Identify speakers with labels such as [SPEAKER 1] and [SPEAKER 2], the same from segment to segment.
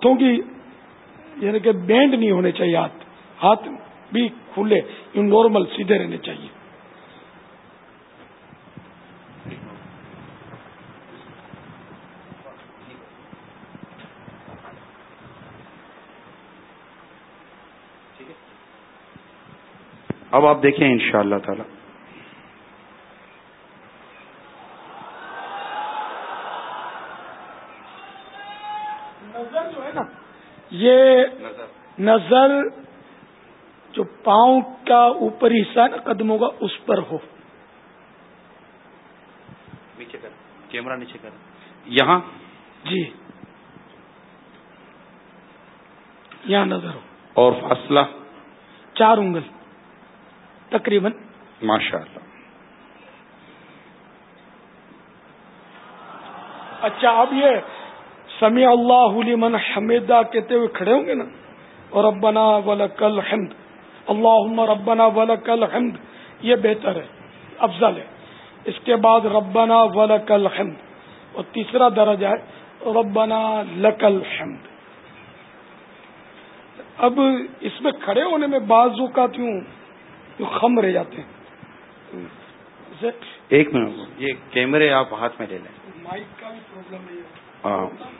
[SPEAKER 1] ہاتھوں کی یعنی کہ بینڈ نہیں ہونے چاہیے، ہاتھ ہاتھ بھی کھلے نارمل سیدھے رہنے چاہیے۔
[SPEAKER 2] اب آپ دیکھیں ان شاء اللہ تعالی
[SPEAKER 1] نظر جو ہے نا یہ نظر۔ جو پاؤں کا اوپری حصہ نا قدموں کا اس پر ہو۔
[SPEAKER 2] نیچے کر۔ کیمرہ نیچے کر۔ یہاں؟
[SPEAKER 1] جی۔ یہاں نظر ہو۔
[SPEAKER 2] اور فاصلہ؟
[SPEAKER 1] چار انگل۔ تقریباً۔
[SPEAKER 2] ماشاء اللہ
[SPEAKER 1] اچھا اب یہ سمیع اللہ لمن حمیدہ کہتے ہوئے کھڑے ہوں گے نا؟ اور ربنا ولک الحمد اللہ ربنا ولک الحمد یہ بہتر ہے افضل ہے۔ اس کے بعد ربنا ولک الحمد اور تیسرا درجہ ہے ربنا لک الحمد اب اس میں کھڑے ہونے میں بعض اوقات یوں خم رہ جاتے ہیں۔
[SPEAKER 2] ایک منٹ یہ کیمرے آپ ہاتھ میں لے لیں۔
[SPEAKER 1] مائک کا بھی پرابلم ہے۔
[SPEAKER 2] ہاں۔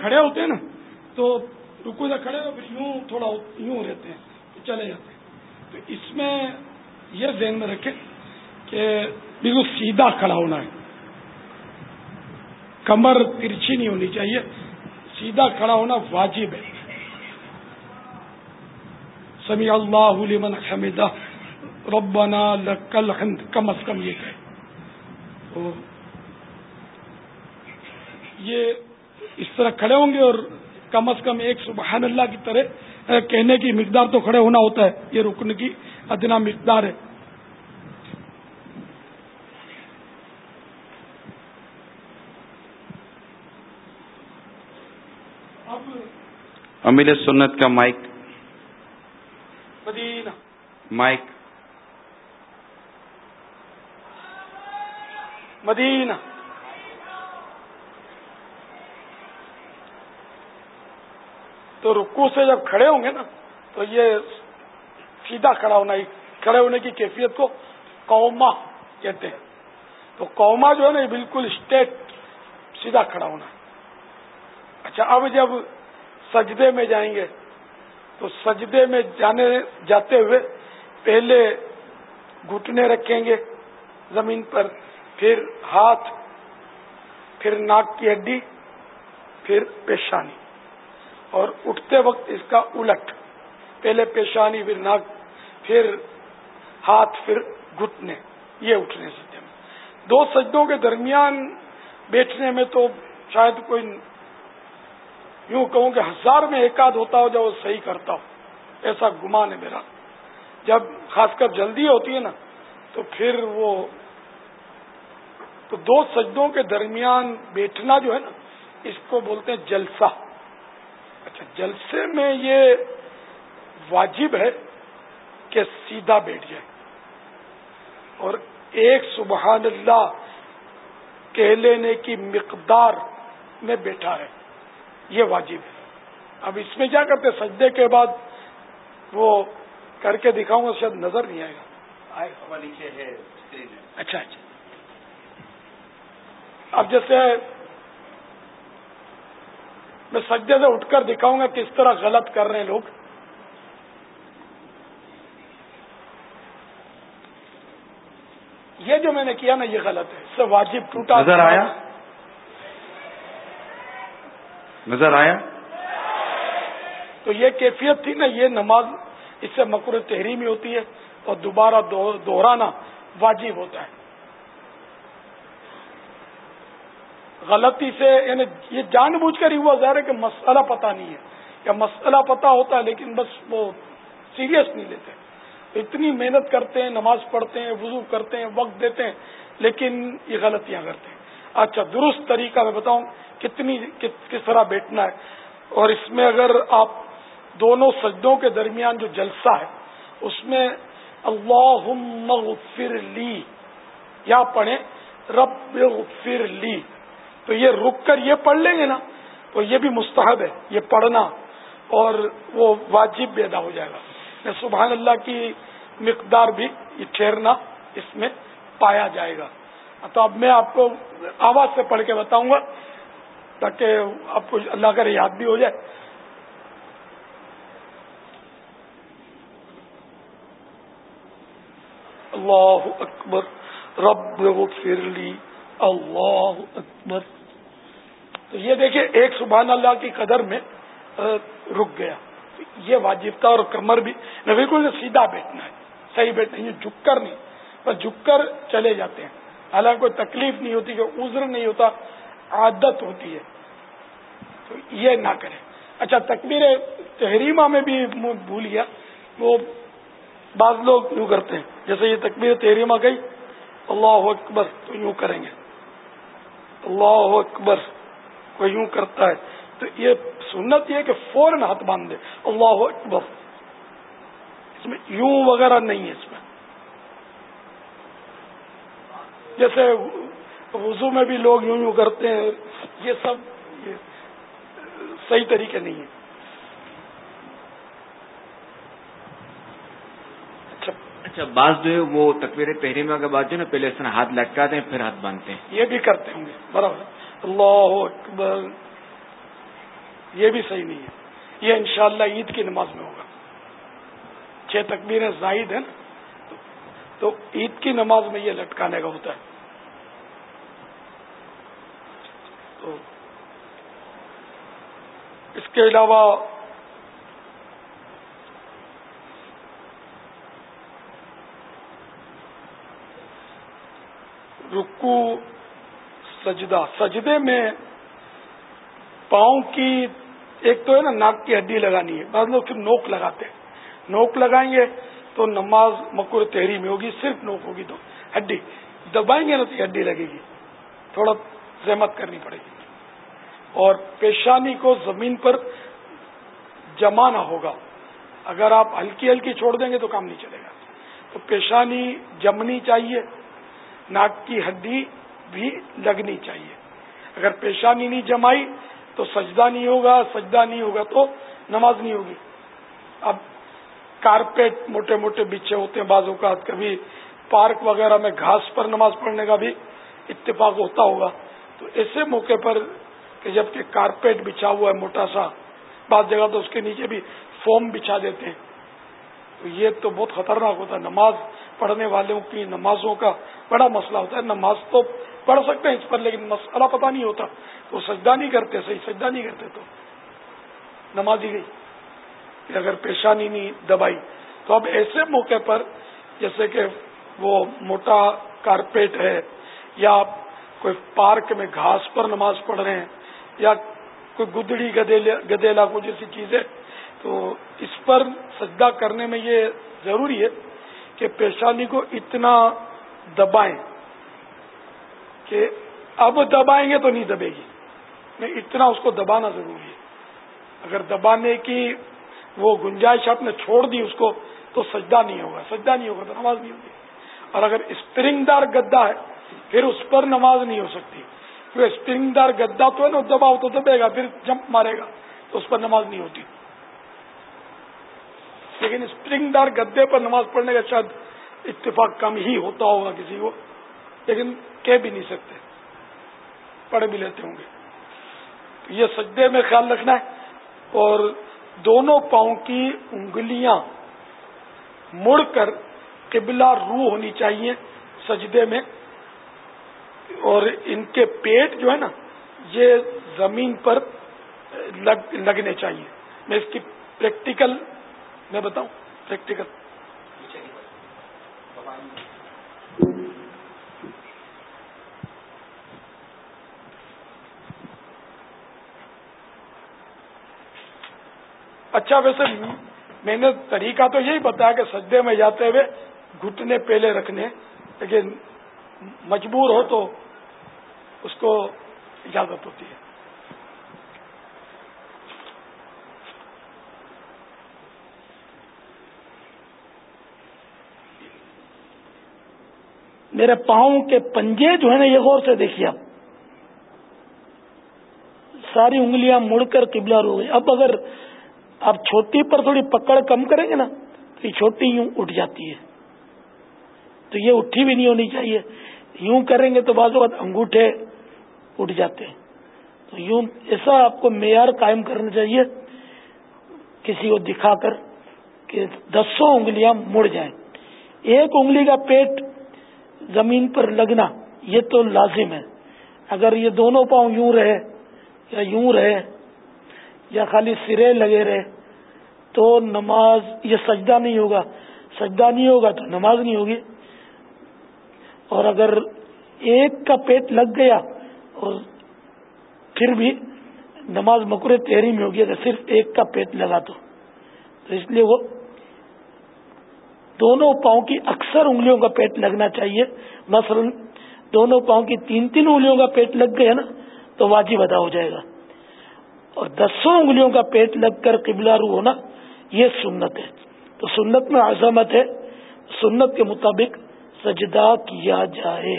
[SPEAKER 1] کھڑے ہوتے ہیں نا، تو رکو سے کھڑے پھر یوں تھوڑا یوں رہتے ہیں تو چلے جاتے ہیں۔ تو اس میں یہ ذہن میں رکھے کہ بالکل سیدھا کھڑا ہونا ہے۔ کمر ترچھی نہیں ہونی چاہیے، سیدھا کھڑا ہونا واجب ہے۔ سمی اللہ لمن حمیدہ ربنا لکل حمد کم از کم یہ کہ یہ اس طرح کھڑے ہوں گے اور کم از کم ایک سبحان اللہ کی طرح کہنے کی مقدار تو کھڑے ہونا ہوتا ہے یہ رکن کی ادنا مقدار ہے۔
[SPEAKER 2] امیر سنت کا مائک۔
[SPEAKER 1] مدینہ۔
[SPEAKER 2] مائک۔
[SPEAKER 1] مدینہ۔ تو رکو سے جب کھڑے ہوں گے نا، تو یہ سیدھا کھڑا ہونا کھڑے ہونے کی کیفیت کو قوما کہتے ہیں۔ تو قوما جو ہے نا، یہ بالکل اسٹیٹ سیدھا کھڑا ہونا۔ ہے اچھا اب جب سجدے میں جائیں گے، تو سجدے میں جانے، جاتے ہوئے پہلے گھٹنے رکھیں گے زمین پر، پھر ہاتھ، پھر ناک کی ہڈی، پھر پیشانی۔ اور اٹھتے وقت اس کا الٹ، پہلے پیشانی پھر ناک، پھر ہاتھ، پھر گھٹنے، یہ اٹھنے سجدے میں دو سجدوں کے درمیان بیٹھنے میں تو شاید کوئی یوں کہوں کہ ہزار میں ایک آدھ ہوتا ہو جب وہ صحیح کرتا ہو۔ ایسا گمان ہے میرا۔ جب خاص کر جلدی ہوتی ہے نا، تو پھر وہ، تو دو سجدوں کے درمیان بیٹھنا جو ہے نا، اس کو بولتے ہیں جلسہ۔ اچھا جلسے میں یہ واجب ہے کہ سیدھا بیٹھ جائے۔ اور ایک سبحان اللہ کہہ لینے کی مقدار میں بیٹھا ہے یہ واجب ہے۔ اب اس میں کیا کرتے سجدے کے بعد وہ کر کے دکھاؤں گا شاید نظر نہیں آئے گا۔ آئے گا۔ اچھا اچھا۔ اب جیسے میں سجدے سے اٹھ کر دکھاؤں گا کس طرح غلط کر رہے ہیں لوگ۔ یہ جو میں نے کیا نا یہ غلط ہے۔ سے واجب ٹوٹا۔
[SPEAKER 2] نظر آیا؟ نظر آیا؟
[SPEAKER 1] تو یہ کیفیت تھی نا یہ نماز اس سے مکر تحریمی ہوتی ہے اور دوبارہ دوہرانا واجب ہوتا ہے۔ غلطی سے یعنی یہ جان بوجھ کر ہی ہوا، ظاہر ہے کہ مسئلہ پتا نہیں ہے۔ یا مسئلہ پتا ہوتا ہے، لیکن بس وہ سیریس نہیں لیتے۔ اتنی محنت کرتے ہیں، نماز پڑھتے ہیں، وضو کرتے ہیں، وقت دیتے ہیں، لیکن یہ غلطیاں کرتے ہیں۔ اچھا درست طریقہ میں بتاؤں کتنی کس طرح بیٹھنا ہے۔ اور اس میں اگر آپ دونوں سجدوں کے درمیان جو جلسہ ہے، اس میں اللہ مغفر لی، یا پڑھیں رب غفر لی۔ تو یہ رک کر یہ پڑھ لیں گے نا، تو یہ بھی مستحب ہے، یہ پڑھنا اور وہ واجب بھی ادا ہو جائے گا۔ سبحان اللہ کی مقدار بھی یہ ٹھہرنا اس میں پایا جائے گا۔ تو اب میں آپ کو آواز سے پڑھ کے بتاؤں گا تاکہ آپ کو اللہ کا یاد بھی ہو جائے۔ اللہ اکبر، رب غفر لی، اللہ اکبر۔ تو یہ دیکھیں ایک سبحان اللہ کی قدر میں رک گیا۔ یہ واجب تھا اور کمر بھی۔ نہ بالکل سیدھا بیٹھنا ہے، صحیح بیٹھنا یہ جھک کر نہیں پر جھک کر چلے جاتے ہیں۔ حالانکہ کوئی تکلیف نہیں ہوتی کہ عذر نہیں ہوتا، عادت ہوتی ہے۔ تو یہ نہ کریں۔ اچھا تکبیر تحریمہ میں بھی بھول گیا۔ وہ بعض لوگ یوں کرتے ہیں، جیسے یہ تکبیر تحریمہ گئی، اللہ اکبر، تو یوں کریں گے۔ اللہ اکبر۔ کوئی یوں کرتا ہے۔ تو یہ سنت یہ کہ فوراً ہاتھ باندھ دے اللہ اکبر۔ اس میں یوں وغیرہ نہیں ہے اس میں۔ جیسے وضو میں بھی لوگ یوں یوں کرتے ہیں یہ سب یہ صحیح طریقے نہیں ہیں۔
[SPEAKER 3] اچھا۔ اچھا بعض جو ہے وہ تقویر تحریمہ کے بعد جو نا پہلے اس ہاتھ لٹکاتے ہیں پھر ہاتھ باندھتے ہیں۔
[SPEAKER 1] یہ بھی کرتے ہوں گے۔ برابر۔ اللہ اکبر۔ یہ بھی صحیح نہیں ہے۔ یہ انشاءاللہ عید کی نماز میں ہوگا۔ چھ تکبیریں زاہد ہیں نا تو عید کی نماز میں یہ لٹکانے کا ہوتا ہے۔ تو اس کے علاوہ رکو سجدہ۔ سجدے میں پاؤں کی ایک تو ہے نا ناک کی ہڈی لگانی ہے۔ بعض لوگ صرف نوک لگاتے ہیں۔ نوک لگائیں گے تو نماز مکر تحری میں ہوگی، صرف نوک ہوگی تو۔ ہڈی دبائیں گے نا تو ہڈی لگے گی۔ تھوڑا زحمت کرنی پڑے گی۔ اور پیشانی کو زمین پر جمانا ہوگا۔ اگر آپ ہلکی ہلکی چھوڑ دیں گے تو کام نہیں چلے گا۔ تو پیشانی جمنی چاہیے، ناک کی ہڈی بھی لگنی چاہیے۔ اگر پیشانی نہیں جمائی تو سجدہ نہیں ہوگا، سجدہ نہیں ہوگا تو نماز نہیں ہوگی۔ اب کارپیٹ موٹے موٹے بچھے ہوتے ہیں بعض اوقات، کبھی پارک وغیرہ میں گھاس پر نماز پڑھنے کا بھی اتفاق ہوتا ہوگا۔ تو ایسے موقع پر کہ جبکہ کارپیٹ بچھا ہوا ہے موٹا سا، بعض جگہ تو اس کے نیچے بھی فوم بچھا دیتے ہیں۔ تو یہ تو بہت خطرناک ہوتا ہے۔ نماز پڑھنے والوں کی نمازوں کا بڑا مسئلہ ہوتا ہے۔ نماز تو پڑھ سکتے ہیں اس پر، لیکن مسئلہ پتہ نہیں ہوتا۔ تو سجدہ نہیں کرتے، صحیح سجدہ نہیں کرتے تو نماز ہی گئی۔ کہ اگر پیشانی نہیں دبائی۔ تو اب ایسے موقع پر جیسے کہ وہ موٹا کارپیٹ ہے، یا کوئی پارک میں گھاس پر نماز پڑھ رہے ہیں، یا کوئی گدڑی گدیلا کو جیسی چیز ہے تو اس پر سجدہ کرنے میں یہ ضروری ہے کہ پیشانی کو اتنا دبائیں کہ اب دبائیں گے تو نہیں دبے گی۔ نہیں، اتنا اس کو دبانا ضروری ہے۔ اگر دبانے کی وہ گنجائش آپ نے چھوڑ دی اس کو، تو سجدہ نہیں ہوگا۔ سجدہ نہیں ہوگا تو نماز نہیں ہوگی۔ اور اگر اسپرنگ دار گدا ہے، پھر اس پر نماز نہیں ہو سکتی۔ کیونکہ اسپرنگ دار گدا تو ہے نا، دباؤ تو دبے گا، پھر جمپ مارے گا، تو اس پر نماز نہیں ہوتی۔ لیکن اسپرنگ دار گدے پر نماز پڑھنے کا شاید اتفاق کم ہی ہوتا ہوگا کسی کو، لیکن کہہ بھی نہیں سکتے۔ پڑھ بھی لیتے ہوں گے۔ یہ سجدے میں خیال رکھنا ہے اور دونوں پاؤں کی انگلیاں مڑ کر قبلہ روح ہونی چاہیے سجدے میں۔ اور ان کے پیٹ جو ہے نا، یہ زمین پر لگ، لگنے چاہیے۔ میں اس کی پریکٹیکل میں بتاؤں پریکٹیکل اچھا ویسے میں نے طریقہ تو یہی بتایا کہ سجدے میں جاتے ہوئے گھٹنے پہلے رکھنے، لیکن مجبور ہو تو اس کو اجازت ہوتی ہے۔ میرے پاؤں کے پنجے جو ہے نا، یہ غور سے دیکھیے آپ۔ ساری انگلیاں مڑ کر قبلہ رو گئی۔ اب اگر آپ چھوٹی پر تھوڑی پکڑ کم کریں گے نا، تو یہ چھوٹی یوں اٹھ جاتی ہے۔ تو یہ اٹھی بھی نہیں ہونی چاہیے۔ یوں کریں گے تو بعض اوقات انگوٹھے اٹھ جاتے ہیں۔ تو یوں ایسا آپ کو معیار قائم کرنا چاہیے، کسی کو دکھا کر کہ دسوں انگلیاں مڑ جائیں۔ ایک انگلی کا پیٹ زمین پر لگنا، یہ تو لازم ہے۔ اگر یہ دونوں پاؤں یوں رہے یا یوں رہے یا خالی سرے لگے رہے، تو نماز، یہ سجدہ نہیں ہوگا۔ سجدہ نہیں ہوگا تو نماز نہیں ہوگی۔ اور اگر ایک کا پیٹ لگ گیا اور پھر بھی نماز مکر تحری میں ہوگی، اگر صرف ایک کا پیٹ لگا تو اس لیے وہ دونوں پاؤں کی اکثر انگلیوں کا پیٹ لگنا چاہیے۔ مثلا دونوں پاؤں کی تین تین انگلیوں کا پیٹ لگ گیا نا، تو واجب ادا ہو جائے گا۔ اور دسوں انگلیوں کا پیٹ لگ کر قبلہ رو ہونا، یہ سنت ہے۔ تو سنت میں عظمت ہے۔ سنت کے مطابق سجدہ کیا جائے۔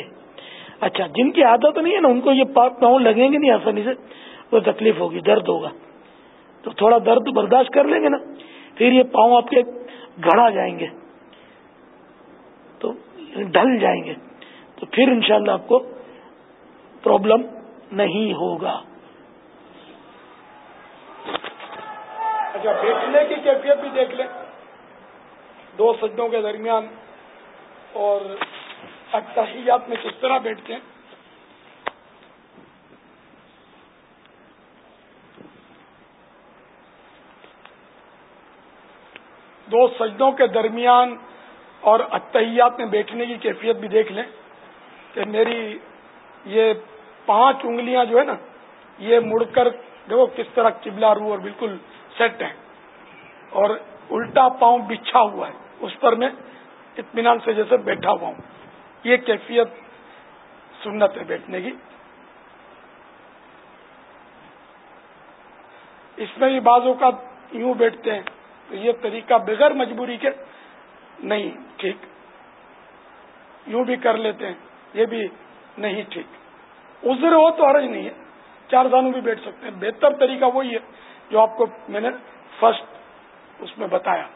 [SPEAKER 1] اچھا جن کی عادت نہیں ہے نا، ان کو یہ پاک پاؤں لگیں گے نہیں آسانی سے وہ تکلیف ہوگی، درد ہوگا۔ تو تھوڑا درد برداشت کر لیں گے نا، پھر یہ پاؤں آپ کے گھڑا جائیں گے۔ ڈھل جائیں گے تو پھر انشاءاللہ آپ کو پرابلم نہیں ہوگا۔ اچھا بیٹھنے کی کیفیت بھی دیکھ لیں۔ دو سجدوں کے درمیان اور اتحیات میں کس طرح بیٹھتے ہیں؟ دو سجدوں کے درمیان اور اتحیات میں بیٹھنے کی کیفیت بھی دیکھ لیں کہ میری یہ پانچ انگلیاں جو ہے نا، یہ مڑ کر دیکھو کس طرح چبلا رو اور بالکل سیٹ ہیں۔ اور الٹا پاؤں بچھا ہوا ہے، اس پر میں اطمینان سے جیسے بیٹھا ہوا ہوں۔ یہ کیفیت سنت ہے بیٹھنے کی۔ اس میں بھی بعضوں کا یوں بیٹھتے ہیں، تو یہ طریقہ بغیر مجبوری کے نہیں ٹھیک۔ یوں بھی کر لیتے ہیں، یہ بھی نہیں ٹھیک۔ عذر ہو تو حرج نہیں ہے، چار دانوں بھی بیٹھ سکتے ہیں۔ بہتر طریقہ وہی ہے جو آپ کو میں نے فرسٹ اس میں بتایا۔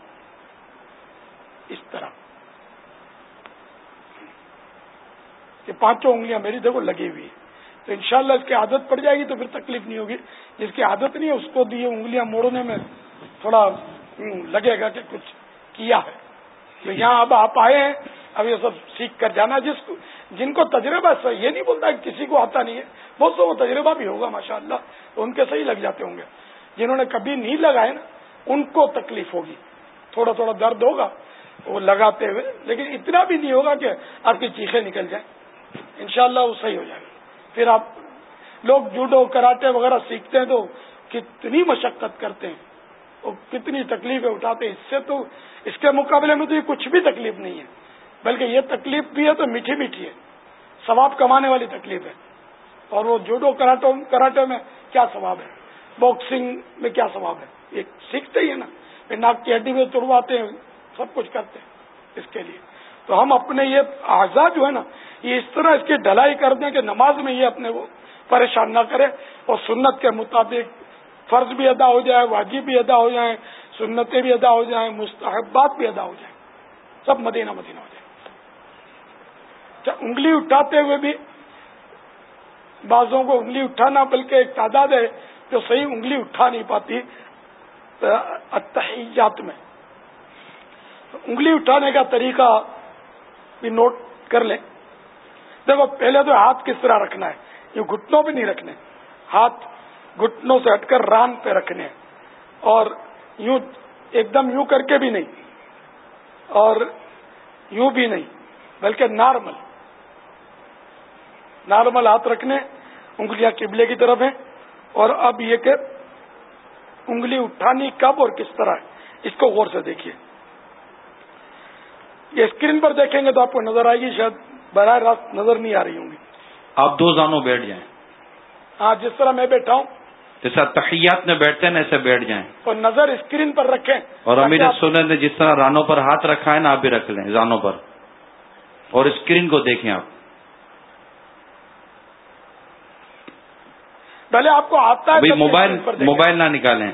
[SPEAKER 1] اس طرح۔ کہ پانچوں انگلیاں میری دیکھو لگی ہوئی تو انشاءاللہ اس کی عادت پڑ جائے گی تو پھر تکلیف نہیں ہوگی۔ جس کی عادت نہیں ہے، اس کو دی انگلیاں موڑنے میں تھوڑا لگے گا کہ کچھ کیا ہے۔ تو یہاں اب آپ آئے ہیں، اب یہ سب سیکھ کر جانا، جس جن کو تجربہ یہ نہیں بولتا کہ کسی کو آتا نہیں ہے۔ بہت سو وہ تجربہ بھی ہوگا ماشاء اللہ تو ان کے صحیح لگ جاتے ہوں گے۔ جنہوں نے کبھی نہیں لگائے نا، ان کو تکلیف ہوگی۔ تھوڑا تھوڑا درد ہوگا وہ لگاتے ہوئے، لیکن اتنا بھی نہیں ہوگا کہ آپ کی چیخیں نکل جائیں۔ انشاءاللہ وہ صحیح ہو جائے گا۔ پھر آپ لوگ جوڈو، کراٹے وغیرہ سیکھتے ہیں تو کتنی مشقت کرتے ہیں۔ اور کتنی تکلیفیں اٹھاتے ہیں، اس سے تو اس کے مقابلے میں تو یہ کچھ بھی تکلیف نہیں ہے۔ بلکہ یہ تکلیف بھی ہے تو میٹھی میٹھی ہے۔ ثواب کمانے والی تکلیف ہے۔ اور وہ جوڈو کراٹو کراٹے میں کیا ثواب ہے؟ باکسنگ میں کیا ثواب ہے؟ یہ سیکھتے ہی ہے نا۔ پھر ناک کی ہڈی میں توڑواتے ہیں، سب کچھ کرتے ہیں اس کے لیے۔ تو ہم اپنے یہ آزاد جو ہے نا، یہ اس طرح اس کی ڈھلائی کر دیں کہ نماز میں یہ اپنے وہ پریشان نہ کرے اور سنت کے مطابق فرض بھی ادا ہو جائے، واجب بھی ادا ہو جائیں سنتیں بھی ادا ہو جائیں، مستحبات بھی ادا ہو جائیں، سب مدینہ مدینہ ہو جائے۔ انگلی اٹھاتے ہوئے بھی بعضوں کو انگلی اٹھانا، بلکہ ایک تعداد ہے جو صحیح انگلی اٹھا نہیں پاتی اتحیات میں۔ انگلی اٹھانے کا طریقہ بھی نوٹ کر لیں۔ دیکھو، پہلے تو ہاتھ کس طرح رکھنا ہے؟ یہ گھٹنوں پہ نہیں رکھنے۔ ہاتھ گھٹنوں سے ہٹ کر ران پہ رکھنے اور یوں ایک دم یوں کر کے بھی نہیں اور یوں بھی نہیں بلکہ نارمل نارمل ہاتھ رکھنے انگلیاں قبلے کی طرف ہیں اور اب یہ کہ انگلی اٹھانی کب اور کس طرح ہے اس کو غور سے دیکھیے۔ یہ اسکرین پر دیکھیں گے تو آپ کو نظر آئے گی شاید براہ راست نظر نہیں آ رہی ہوں گی۔
[SPEAKER 2] آپ دو زانوں بیٹھ جائیں۔
[SPEAKER 1] ہاں جس طرح میں بیٹھا ہوں
[SPEAKER 2] جیسا تحیات میں بیٹھتے ہیں نا ایسے بیٹھ جائیں۔
[SPEAKER 1] اور نظر اسکرین پر رکھیں۔
[SPEAKER 2] اور امیر سنت نے جس طرح رانوں پر ہاتھ رکھا ہے نا آپ بھی رکھ لیں زانوں پر۔ اور اسکرین کو دیکھیں آپ۔
[SPEAKER 1] پہلے آپ کو آتا
[SPEAKER 2] ہے موبائل موبائل نہ نکالیں۔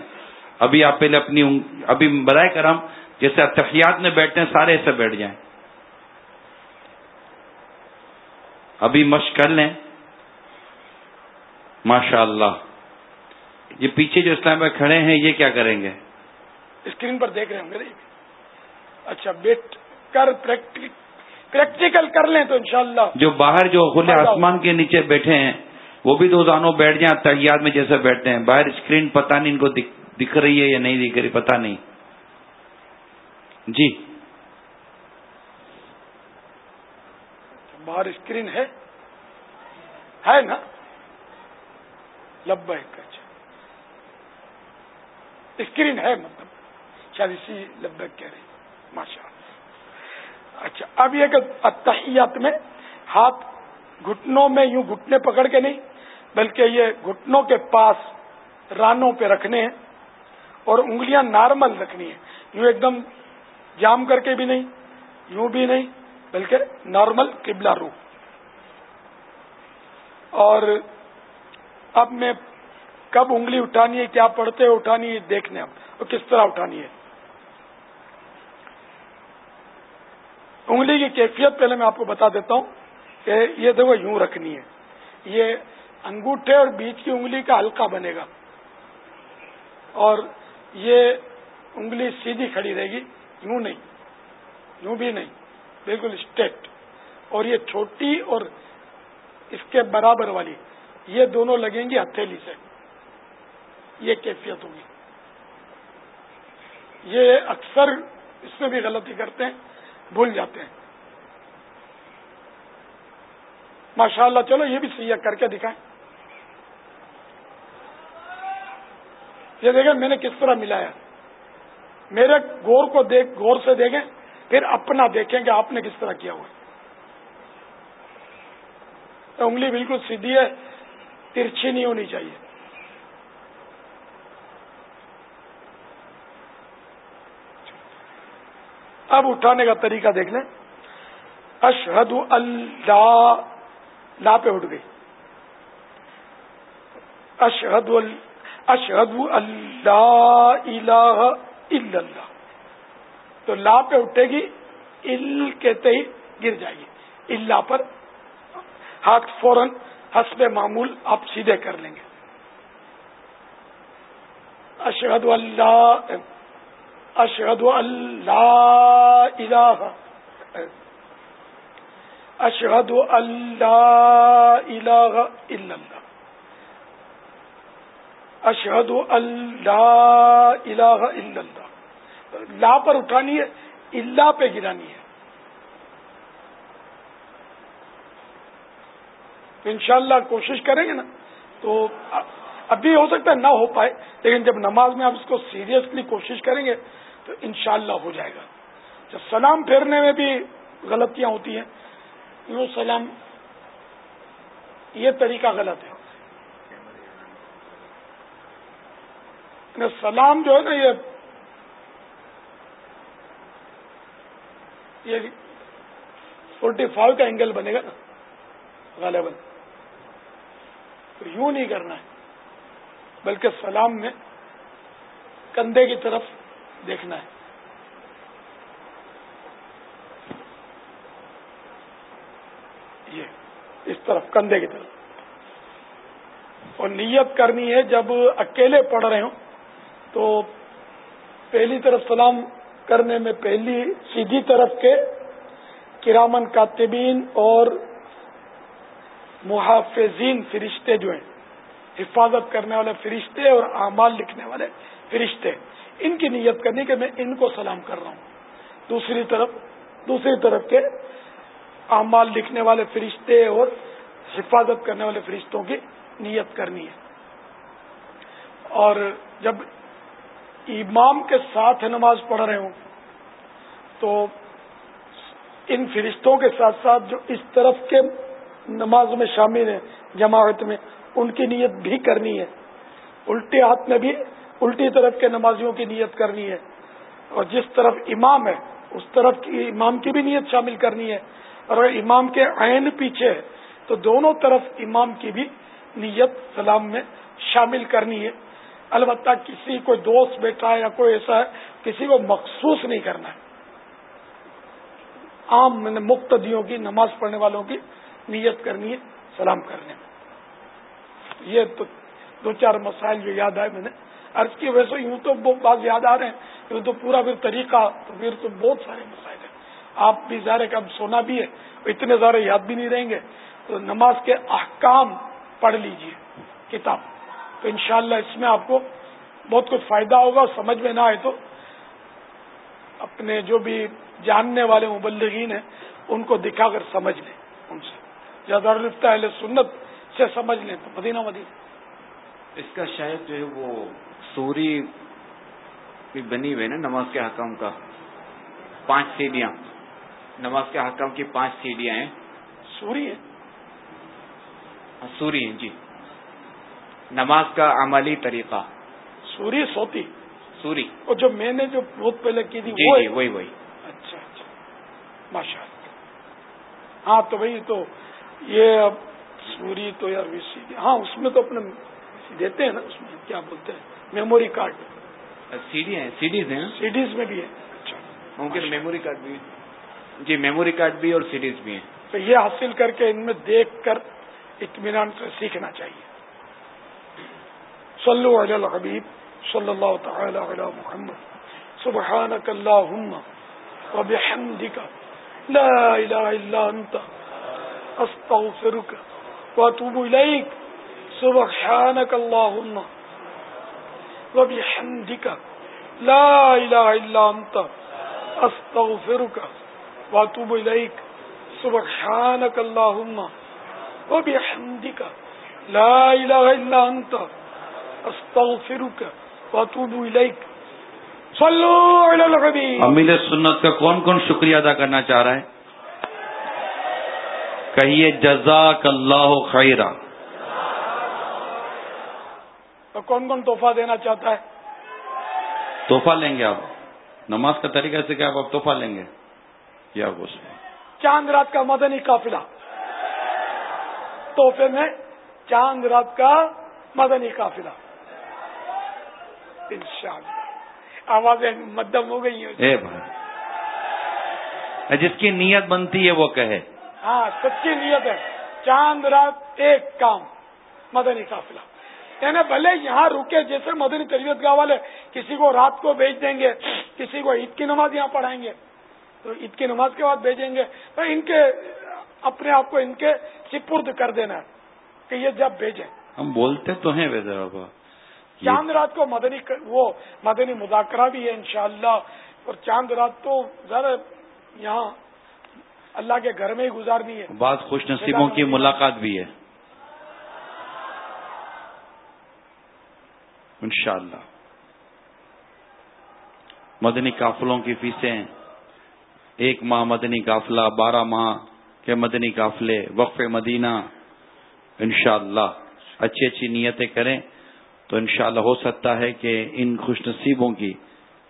[SPEAKER 2] ابھی آپ پہلے اپنی ابھی برائے کرم جیسے تحیات میں بیٹھتے ہیں سارے ایسے بیٹھ جائیں۔ ابھی مشق کر لیں۔ ماشاء اللہ یہ پیچھے جو اسلام میں کھڑے ہیں یہ کیا کریں گے؟
[SPEAKER 1] اسکرین پر دیکھ رہے ہوں گے۔ اچھا بیٹ کر پریکٹیکل کر لیں تو انشاءاللہ۔
[SPEAKER 2] جو باہر جو کھلے آسمان کے نیچے بیٹھے ہیں وہ بھی دو دانوں بیٹھ جائیں تحیات میں جیسے بیٹھتے ہیں۔ باہر اسکرین پتہ نہیں ان کو دکھ رہی ہے یا نہیں دکھ رہی پتہ نہیں۔ جی۔
[SPEAKER 1] باہر اسکرین ہے۔ ہے نا؟ لبا ایک اچھا۔ اسکرین ہے مطلب۔ شاید اسی لبیک کہہ رہی ماشاء اللہ اچھا اب یہ کہ اتحیات میں ہاتھ گھٹنوں میں یوں گھٹنے پکڑ کے نہیں، بلکہ یہ گھٹنوں کے پاس رانوں پہ رکھنے ہیں اور انگلیاں نارمل رکھنی ہیں۔ یوں ایک دم جام کر کے بھی نہیں، یوں بھی نہیں، بلکہ نارمل قبلہ رو۔ اور اب میں کب انگلی اٹھانی ہے، کیا پڑھتے ہوئے اٹھانی ہے دیکھنے اور کس طرح اٹھانی ہے؟ انگلی کی کیفیت پہلے میں آپ کو بتا دیتا ہوں کہ یہ دیکھو، یوں رکھنی ہے۔ یہ انگوٹھے اور بیچ کی انگلی کا ہلکا بنے گا۔ اور یہ انگلی سیدھی کھڑی رہے گی، یوں نہیں، یوں بھی نہیں، بالکل اسٹیٹ اور یہ چھوٹی اور اس کے برابر والی، یہ دونوں لگیں گی ہتھیلی سے۔ یہ کیفیت ہوگی۔ یہ اکثر اس میں بھی غلطی کرتے ہیں، بھول جاتے ہیں۔ ماشاء اللہ چلو یہ بھی سیاح کر کے دکھائیں۔ یہ دیکھیں میں نے کس طرح ملایا۔ میرے گور کو دیکھ گور سے دیکھیں، پھر اپنا دیکھیں کہ آپ نے کس طرح کیا ہوا۔ انگلی بالکل سیدھی ہے، ترچھی نہیں ہونی چاہیے۔ اب اٹھانے کا طریقہ دیکھ لیں۔ اشہد اللہ لا پہ اٹھ گئی۔ اشہد اشہد اللہ الہ الا اللہ۔ تو لا پہ اٹھے گی ال کہتے ہی گر جائے گی۔ اللہ پر ہاتھ فوراً حسب معمول آپ سیدھے کر لیں گے۔ اشہد اللہ اشہد اللہ الہ اشہد اللہ الہ الا اللہ اشہد اللہ الہ الا اللہ لا پر اٹھانی ہے اللہ پہ گرانی ہے. انشاءاللہ کوشش کریں گے نا، تو ابھی ہو سکتا ہے نہ ہو پائے، لیکن جب نماز میں آپ اس کو سیریسلی کوشش کریں گے، تو انشاءاللہ ہو جائے گا۔ سلام پھیرنے میں بھی غلطیاں ہوتی ہیں، یوں سلام، یہ طریقہ غلط ہے۔ یعنی سلام جو ہے نا، یہ فورٹی فائیو کا اینگل بنے گا نا، غالباً۔ تو یوں نہیں کرنا ہے، بلکہ سلام میں کندھے کی طرف دیکھنا ہے یہ اس طرف، کندھے کی طرف۔ اور نیت کرنی ہے، جب اکیلے پڑھ رہے ہوں، تو پہلی طرف سلام کرنے میں پہلی، سیدھی طرف کے کرامن کاتبین اور محافظین فرشتے جو ہیں، حفاظت کرنے والے فرشتے اور اعمال لکھنے والے فرشتے، ان کی نیت کرنی کہ میں ان کو سلام کر رہا ہوں۔ دوسری طرف دوسری طرف کے اعمال لکھنے والے فرشتے اور حفاظت کرنے والے فرشتوں کی نیت کرنی ہے۔ اور جب امام کے ساتھ نماز پڑھ رہے ہوں تو ان فرشتوں کے ساتھ ساتھ جو اس طرف کے نماز میں شامل ہیں، جماعت میں، ان کی نیت بھی کرنی ہے۔ الٹے ہاتھ میں بھی الٹی طرف کے نمازیوں کی نیت کرنی ہے۔ اور جس طرف امام ہے، اس طرف کی امام کی بھی نیت شامل کرنی ہے۔ اور اگر امام کے عین پیچھے ہے، تو دونوں طرف امام کی بھی نیت سلام میں شامل کرنی ہے۔ البتہ کسی کوئی دوست بیٹھا ہے یا کوئی ایسا ہے، کسی کو مخصوص نہیں کرنا ہے۔ عام میں نے مقتدیوں کی، نماز پڑھنے والوں کی نیت کرنی ہے، سلام کرنے میں۔ یہ تو دو چار مسائل جو یاد آئے میں نے عرض کی، ویسے یوں تو بات یاد آ رہے ہیں یوں تو پورا پھر طریقہ، تو پھر تو بہت سارے مسائل ہیں۔ آپ بھی ظاہر کہ اب سونا بھی ہے، اتنے سارے یاد بھی نہیں رہیں گے۔ تو نماز کے احکام پڑھ لیجیے، کتاب۔ تو انشاءاللہ اس میں آپ کو بہت کچھ فائدہ ہوگا، سمجھ میں نہ آئے تو۔ اپنے جو بھی جاننے والے مبلغین ہیں، ان کو دکھا کر سمجھ لیں، ان سے۔ زیادہ اہل سنت سے سمجھ لیں، تو مدینہ مدینہ۔
[SPEAKER 3] اس کا شاید جو ہے وہ سوری بھی بنی ہوئی نا نماز کے حکام کا۔ پانچ سیڑھیاں۔ نماز کے حکام کی پانچ سیڑھیاں ہیں۔
[SPEAKER 1] سوری ہے۔
[SPEAKER 3] ہاں، سوری ہیں جی۔ نماز کا عملی طریقہ۔
[SPEAKER 1] سوری سوتی۔
[SPEAKER 3] سوری۔
[SPEAKER 1] اور جو میں نے جو بہت پہلے کی تھی
[SPEAKER 3] جی جی وہی وہی۔
[SPEAKER 1] اچھا اچھا۔ ماشاء اللہ ہاں تو بھائی تو یہ اب سوری تو یار ویسی ہاں اس میں تو اپنے دیتے ہیں نا اس میں کیا بولتے ہیں؟ Memory card.
[SPEAKER 3] سیڑھی ہیں سیڈیز ہیں۔
[SPEAKER 1] سیڈیز میں بھی ہے اچھا۔
[SPEAKER 3] ممکن میموری کارڈ بھی۔ جی میموری کارڈ بھی اور سیڈیز بھی ہیں۔
[SPEAKER 1] تو یہ حاصل کر کے ان میں دیکھ کر اطمینان سے سیکھنا چاہیے۔ صلو علی الحبیب صلی اللہ تعالی علی محمد۔ سبحانک اللہم وبحمدک لا الہ الا انت، استغفرک واتوب الیک۔ سبحانک اللہم وبحمدک لا الہ الا انت، استغفرک۔ واتوب الیک سبحانک اللہم وبحمدک لا الہ الا انت استغفرک واتوب الیک صلو علی الحبیب
[SPEAKER 2] امیل سنت کا کون کون شکریہ ادا کرنا چاہ رہا ہے؟ کہیے جزاک اللہ خیرہ
[SPEAKER 1] تو کون کون تحفہ دینا چاہتا ہے؟
[SPEAKER 2] تحفہ لیں گے آپ۔ نماز کا طریقہ سے کیا آپ تحفہ لیں گے؟ یا اس میں
[SPEAKER 1] چاند رات کا مدنی قافلہ۔ تحفے میں چاند رات کا مدنی قافلہ۔ انشاءاللہ۔ آوازیں مدم ہو گئی ہیں۔
[SPEAKER 2] اے بھائی۔ جس کی نیت بنتی ہے وہ کہے۔
[SPEAKER 1] ہاں سچی نیت ہے۔ چاند رات ایک کام مدنی قافلہ۔ یعنی بھلے یہاں رکے جیسے مدنی تربیت گاہ والے کسی کو رات کو بھیج دیں گے کسی کو عید کی نماز یہاں پڑھائیں گے۔ تو عید کی نماز کے بعد بھیجیں گے۔ تو ان کے اپنے آپ کو ان کے سپرد کر دینا ہے کہ یہ جب بھیجیں۔
[SPEAKER 2] ہم بولتے تو ہیں ویسے بابا۔
[SPEAKER 1] چاند رات کو مدنی وہ مدنی مذاکرہ بھی ہے انشاءاللہ۔ اور چاند رات تو زیادہ یہاں اللہ کے گھر میں ہی گزارنی ہے۔
[SPEAKER 2] بعض خوش نصیبوں کی ملاقات بھی ہے۔ انشاءاللہ۔ مدنی قافلوں کی فیسیں ایک ماہ مدنی قافلہ، بارہ ماہ کے مدنی قافلے، وقف مدینہ۔ انشاءاللہ اچھی اچھی نیتیں کریں تو انشاءاللہ ہو سکتا ہے کہ ان خوش نصیبوں کی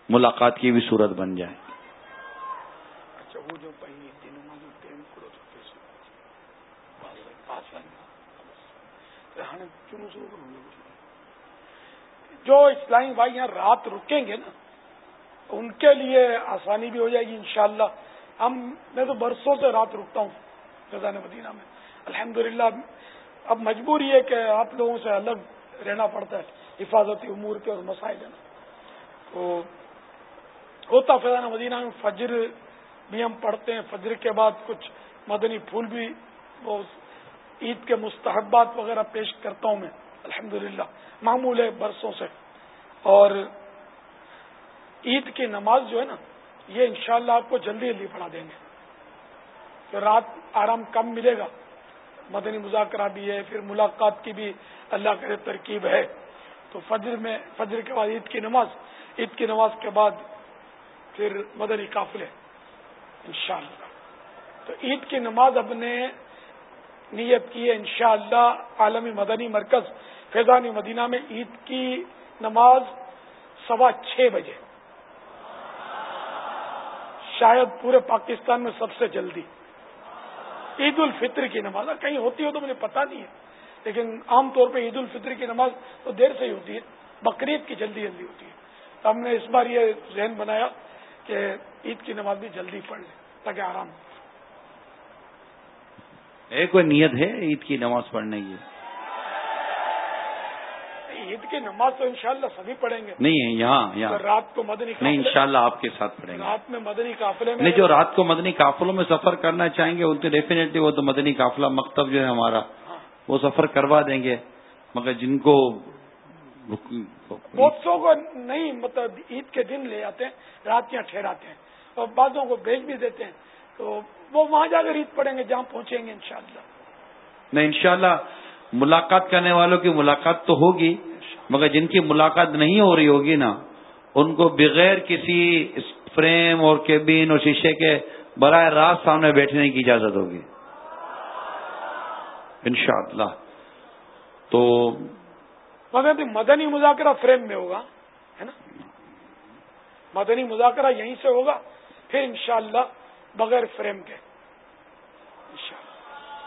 [SPEAKER 2] ملاقات کی بھی صورت بن جائے۔
[SPEAKER 1] اچھا، جو ہاں، جو اسلامی بھائی یہاں رات رکیں گے نا ان کے لیے آسانی بھی ہو جائے گی انشاءاللہ۔ ہم میں تو برسوں سے رات رکتا ہوں فضان مدینہ میں۔ الحمدللہ، اب مجبوری ہے کہ آپ لوگوں سے الگ رہنا پڑتا ہے، حفاظتی امور کے اور مسائل ہے نا تو ہوتا فضان مدینہ میں فجر بھی ہم پڑھتے ہیں۔ فجر کے بعد کچھ مدنی پھول بھی وہ عید کے مستحبات وغیرہ پیش کرتا ہوں میں۔ الحمدللہ، معمول ہے برسوں سے۔ اور عید کی نماز جو ہے نا، یہ انشاءاللہ آپ کو جلدی جلدی پڑھا دیں گے۔ تو رات آرام کم ملے گا۔ مدنی مذاکرہ بھی ہے، پھر ملاقات کی بھی اللہ کرے ترکیب ہے۔ تو فجر میں، فجر کے بعد عید کی نماز، عید کی نماز کے بعد پھر مدنی قافلے، انشاءاللہ۔ تو عید کی نماز اب نے نیت کی ہے، انشاءاللہ عالمی مدنی مرکز فیضانی مدینہ میں عید کی نماز سوا چھ بجے۔ شاید پورے پاکستان میں سب سے جلدی۔ عید الفطر کی نماز کہیں ہوتی ہو تو مجھے پتا نہیں ہے، لیکن عام طور پہ عید الفطر کی نماز تو دیر سے ہی ہوتی ہے، بقرعید کی جلدی جلدی ہوتی ہے۔ تو ہم نے اس بار یہ ذہن بنایا کہ عید کی نماز بھی جلدی پڑھ لیں تاکہ آرام
[SPEAKER 2] ہو۔ کوئی نیت ہے عید کی نماز پڑھنے کی۔
[SPEAKER 1] عید کی نماز تو انشاءاللہ سبھی پڑھیں گے.
[SPEAKER 2] نہیں یہاں یہاں۔
[SPEAKER 1] رات کو مدنی
[SPEAKER 2] نہیں انشاءاللہ آپ کے ساتھ پڑھیں گے۔
[SPEAKER 1] رات میں مدنی قافلے میں
[SPEAKER 2] نہیں جو رات کو مدنی قافلوں میں سفر کرنا چاہیں گے ان کے ڈیفینیٹلی وہ تو مدنی قافلہ مکتب جو ہے ہمارا۔ وہ سفر کروا دیں گے۔ مگر جن کو
[SPEAKER 1] بہت سو کو نہیں مطلب عید کے دن لے آتے ہیں رات یہاں ٹھہراتے ہیں۔ اور بعضوں کو بھیج بھی دیتے ہیں۔ تو وہ وہاں جا کر عید پڑیں گے جہاں پہنچیں گے انشاءاللہ۔
[SPEAKER 2] نہیں انشاءاللہ ملاقات کرنے والوں کی ملاقات تو ہوگی۔ مگر جن کی ملاقات نہیں ہو رہی ہوگی نا، ان کو بغیر کسی فریم اور کیبن اور شیشے کے براہ راست سامنے بیٹھنے کی اجازت ہوگی۔ انشاءاللہ۔ تو
[SPEAKER 1] مگر مدنی مذاکرہ فریم میں ہوگا، ہے نا؟ مدنی مذاکرہ یہیں سے ہوگا، پھر انشاءاللہ بغیر فریم کے۔